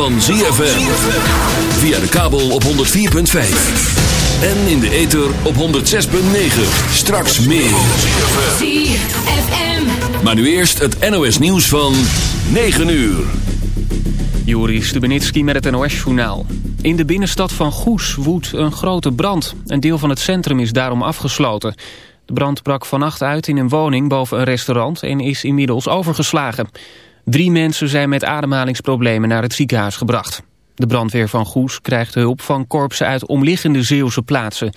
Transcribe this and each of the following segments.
van ZFM. Via de kabel op 104.5. En in de ether op 106.9. Straks meer. ZFM. Maar nu eerst het NOS nieuws van 9 uur. Juri Stubenitski met het NOS-journaal. In de binnenstad van Goes woedt een grote brand. Een deel van het centrum is daarom afgesloten. De brand brak vannacht uit in een woning boven een restaurant... en is inmiddels overgeslagen. Drie mensen zijn met ademhalingsproblemen naar het ziekenhuis gebracht. De brandweer van Goes krijgt hulp van korpsen uit omliggende Zeeuwse plaatsen.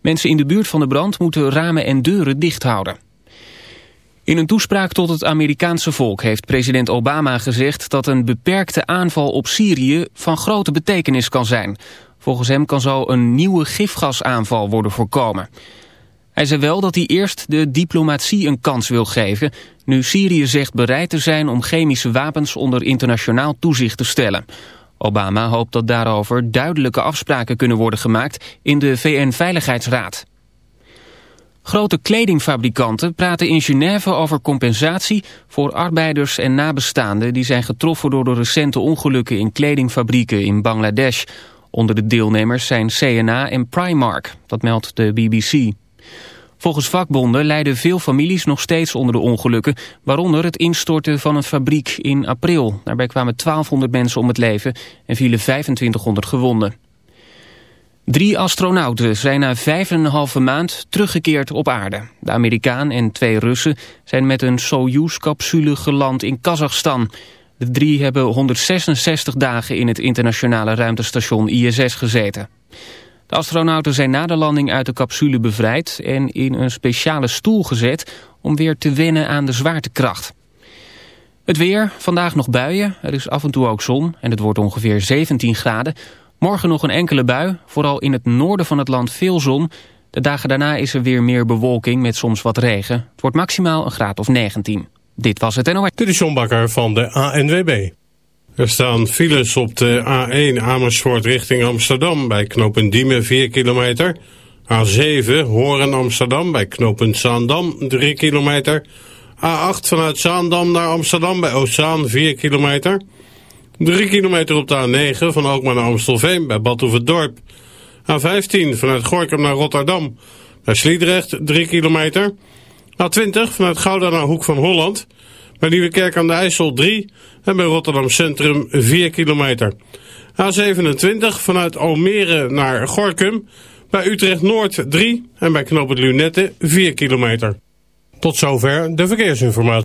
Mensen in de buurt van de brand moeten ramen en deuren dicht houden. In een toespraak tot het Amerikaanse volk heeft president Obama gezegd dat een beperkte aanval op Syrië van grote betekenis kan zijn. Volgens hem kan zo een nieuwe gifgasaanval worden voorkomen. Hij zei wel dat hij eerst de diplomatie een kans wil geven... nu Syrië zegt bereid te zijn om chemische wapens onder internationaal toezicht te stellen. Obama hoopt dat daarover duidelijke afspraken kunnen worden gemaakt in de VN-veiligheidsraad. Grote kledingfabrikanten praten in Genève over compensatie voor arbeiders en nabestaanden die zijn getroffen door de recente ongelukken in kledingfabrieken in Bangladesh. Onder de deelnemers zijn CNA en Primark, dat meldt de BBC. Volgens vakbonden lijden veel families nog steeds onder de ongelukken, waaronder het instorten van een fabriek in april. Daarbij kwamen 1200 mensen om het leven en vielen 2500 gewonden. Drie astronauten zijn na vijf en een halve maand teruggekeerd op aarde. De Amerikaan en twee Russen zijn met een Soyuz-capsule geland in Kazachstan. De drie hebben 166 dagen in het internationale ruimtestation ISS gezeten. De astronauten zijn na de landing uit de capsule bevrijd en in een speciale stoel gezet om weer te wennen aan de zwaartekracht. Het weer, vandaag nog buien, er is af en toe ook zon en het wordt ongeveer 17 graden. Morgen nog een enkele bui, vooral in het noorden van het land veel zon. De dagen daarna is er weer meer bewolking met soms wat regen. Het wordt maximaal een graad of 19. Dit was het NOS. Dit is John Bakker van de ANWB. Er staan files op de A1 Amersfoort richting Amsterdam bij knooppunt Diemen 4 kilometer. A7 Horen Amsterdam bij knooppunt Zaandam 3 kilometer. A8 vanuit Zaandam naar Amsterdam bij Oostzaan 4 kilometer. 3 kilometer op de A9 van Alkmaar naar Amstelveen bij Badhoevedorp. A15 vanuit Gorkum naar Rotterdam bij Sliedrecht 3 kilometer. A20 vanuit Gouda naar Hoek van Holland. Bij Nieuwekerk aan de IJssel 3 en bij Rotterdam Centrum 4 kilometer. A27 vanuit Almere naar Gorkum. Bij Utrecht Noord 3 en bij Knoop Lunette 4 kilometer. Tot zover de verkeersinformatie.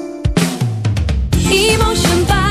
一梦生白。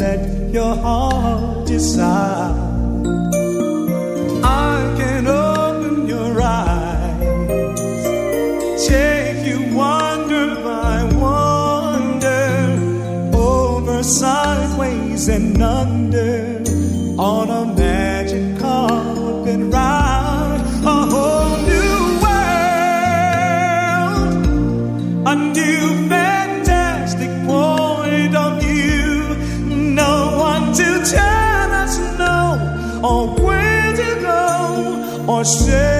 let your heart decide. você.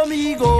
conmigo.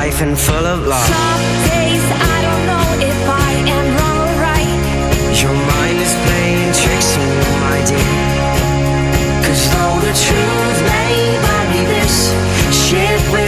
Life and full of love. Some days I don't know if I am wrong or right. Your mind is playing tricks on you, my dear. Cause though the truth may vary, this ship will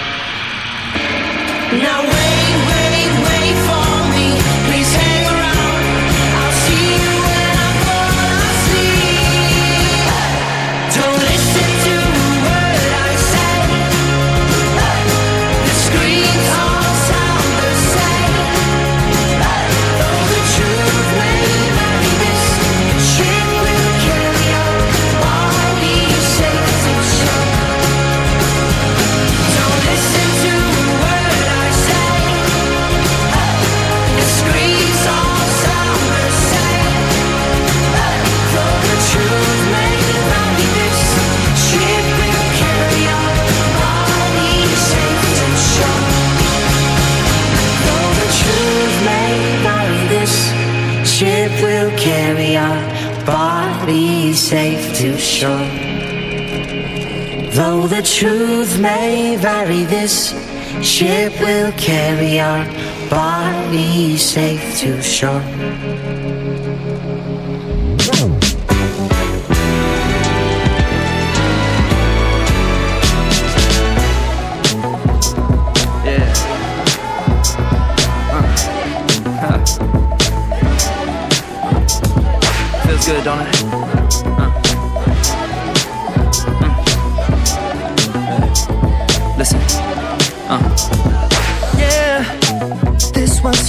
Ship will carry our bodies safe to shore. Yeah. Feels good, don't it?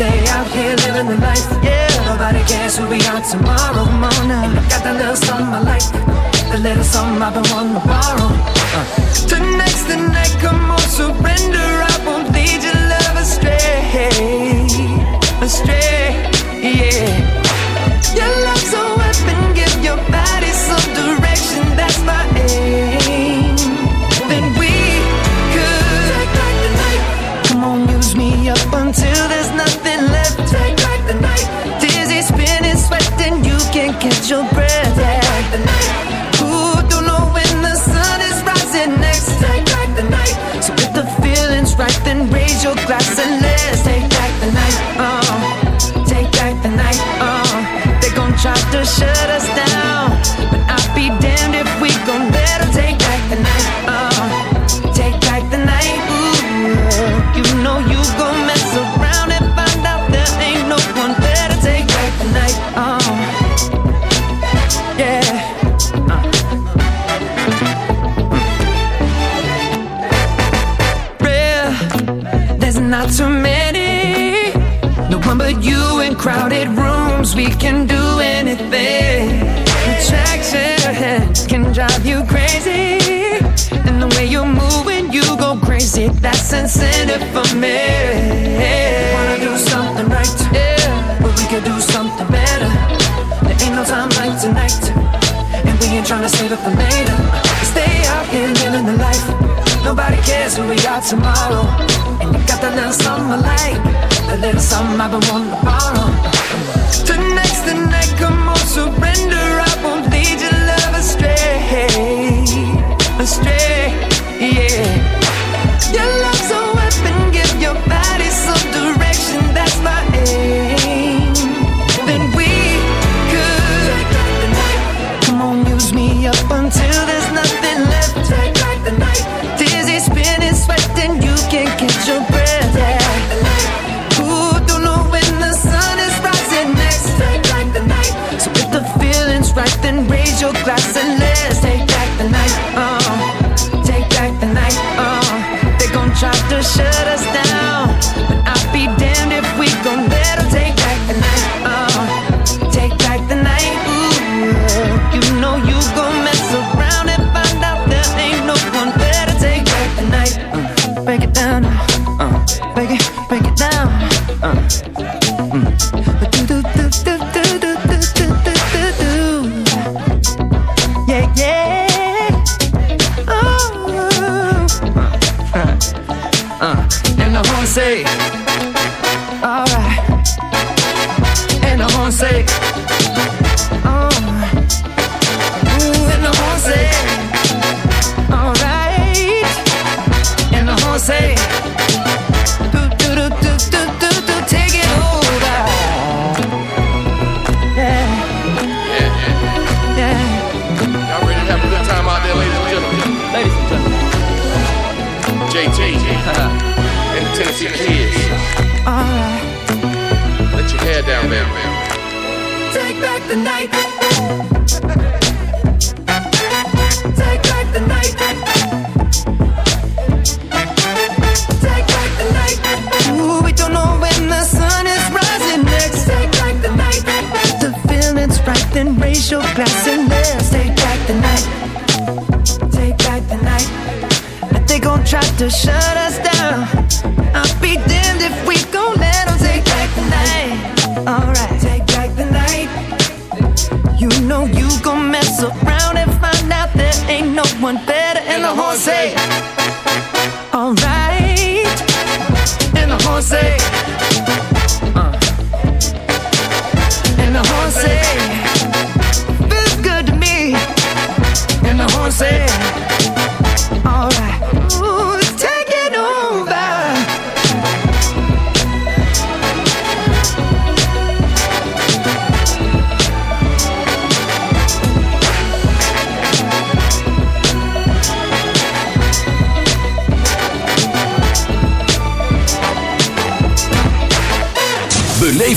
Stay out here living the life. Yeah, nobody cares who we are tomorrow. And I got that little something I like. The little something I've been wanting to borrow. Uh. Tonight's the night, come on, surrender. I won't lead your love astray. Astray, yeah. Your love's a weapon, give your body some direction. That's my aim. tomorrow. And you got that little something I like, the little something I've been wanting to borrow. horn say, all right. And the horn say, uh. And the horn say, feels good to me. And the say.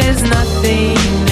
there's nothing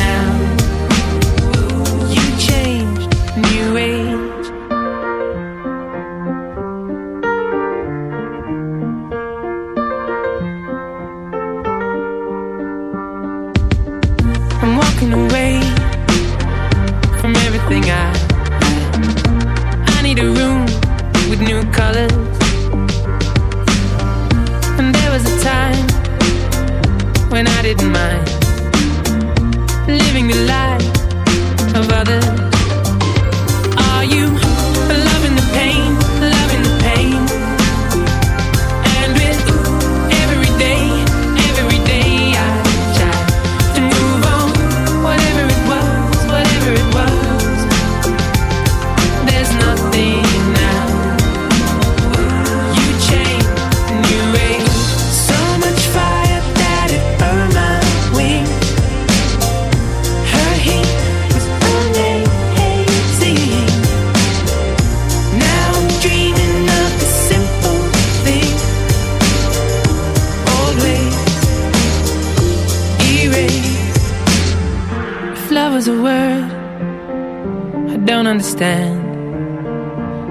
don't understand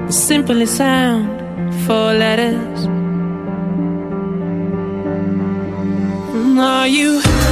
the simplest sound four letters. Are you?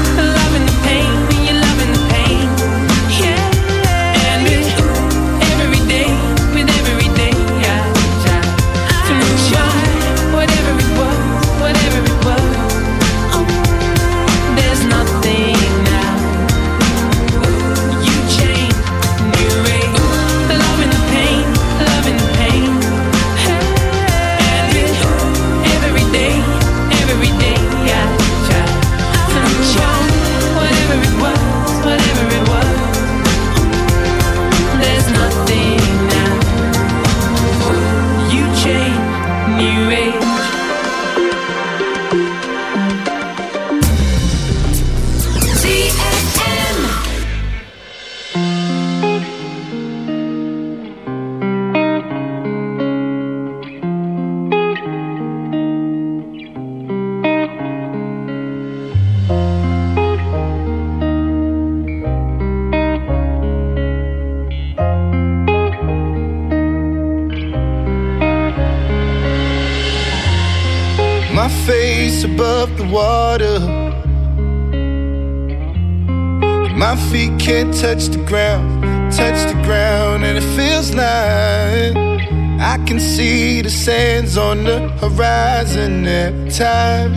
clouds on the horizon every time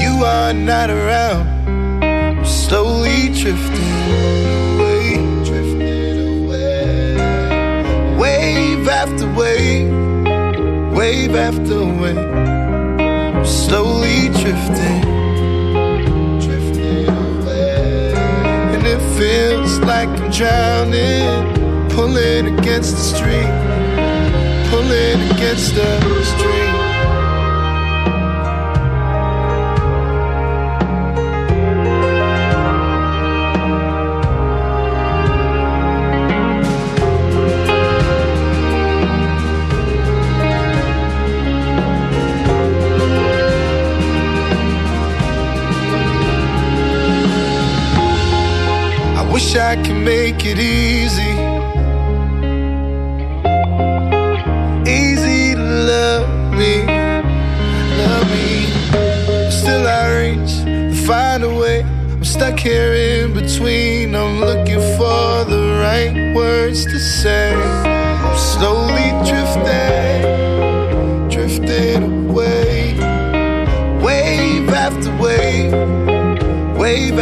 you are not around. I'm slowly drifting away, drifting away. Wave after wave, wave after wave. I'm slowly drifting, drifting away. And it feels like I'm drowning, pulling against the street pulling against the stream. I wish I could make it easy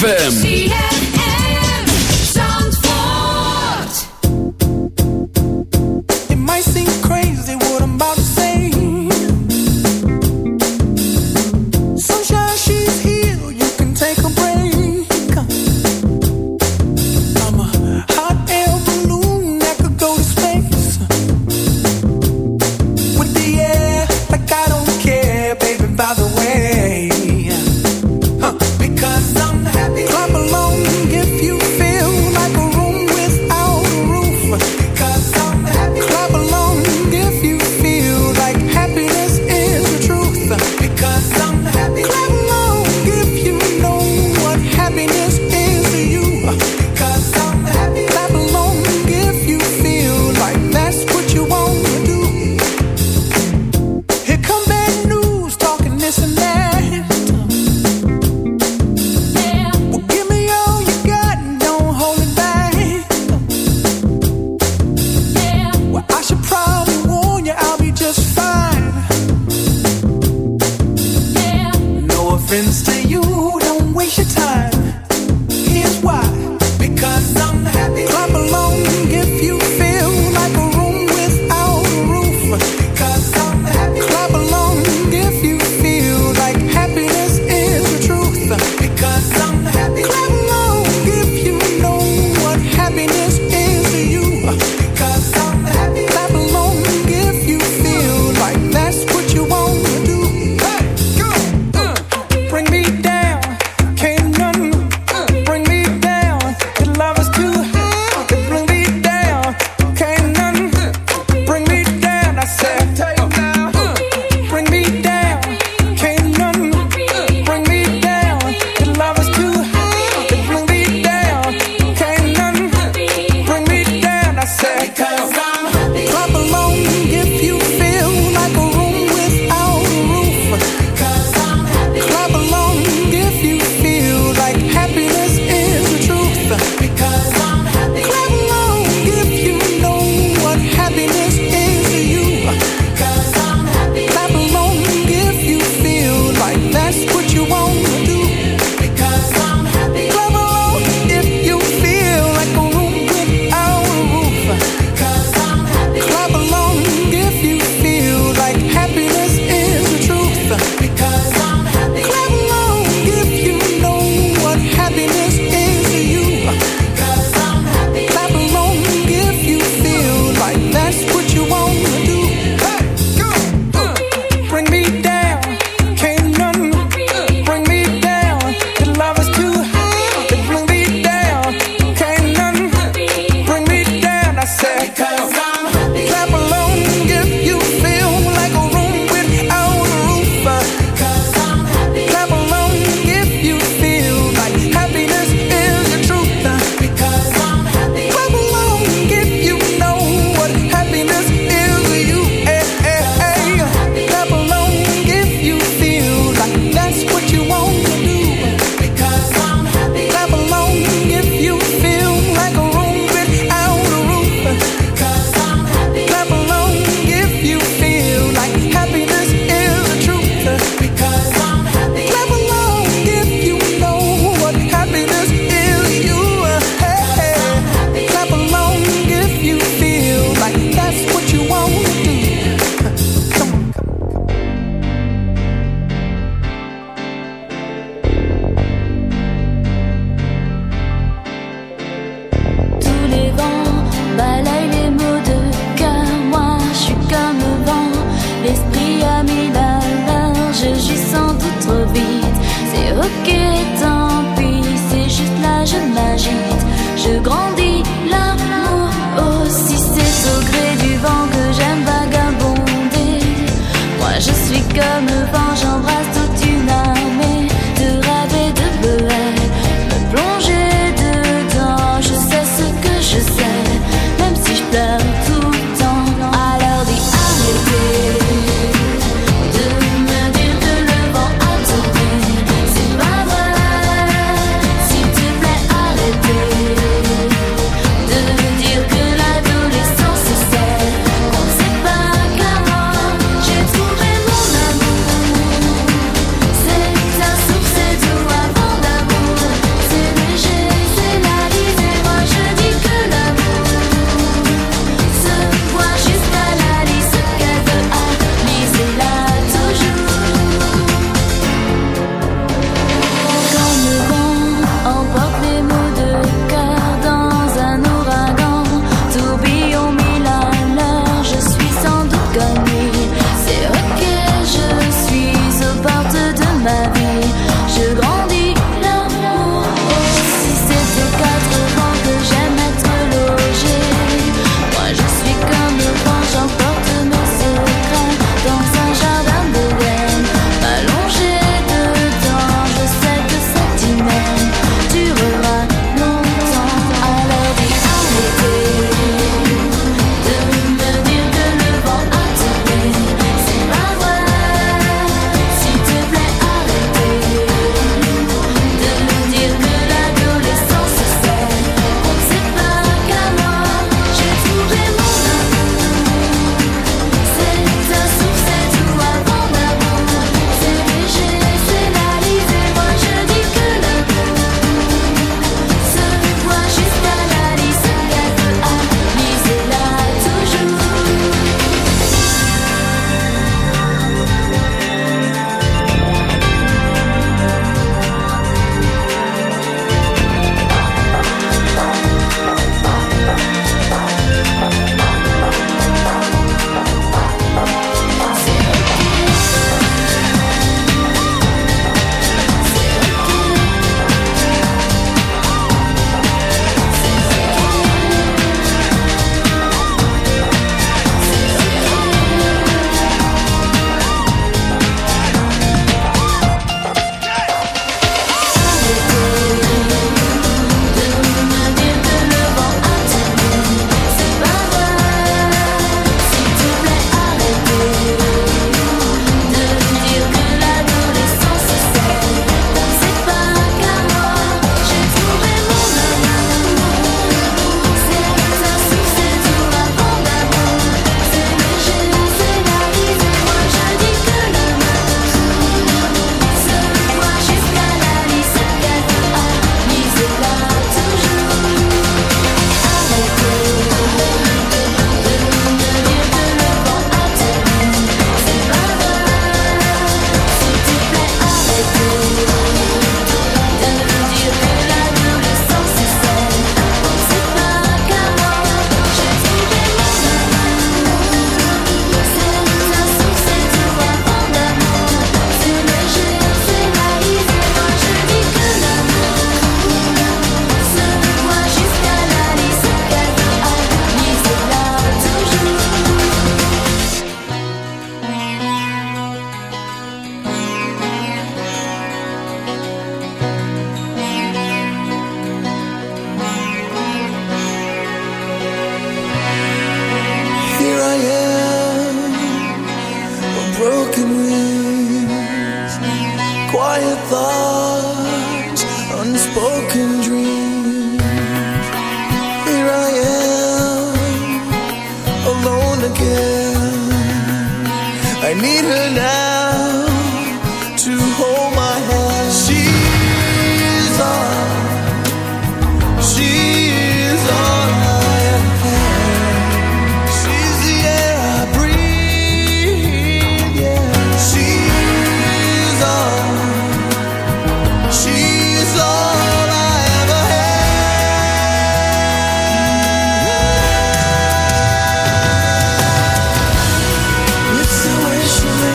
ZFM.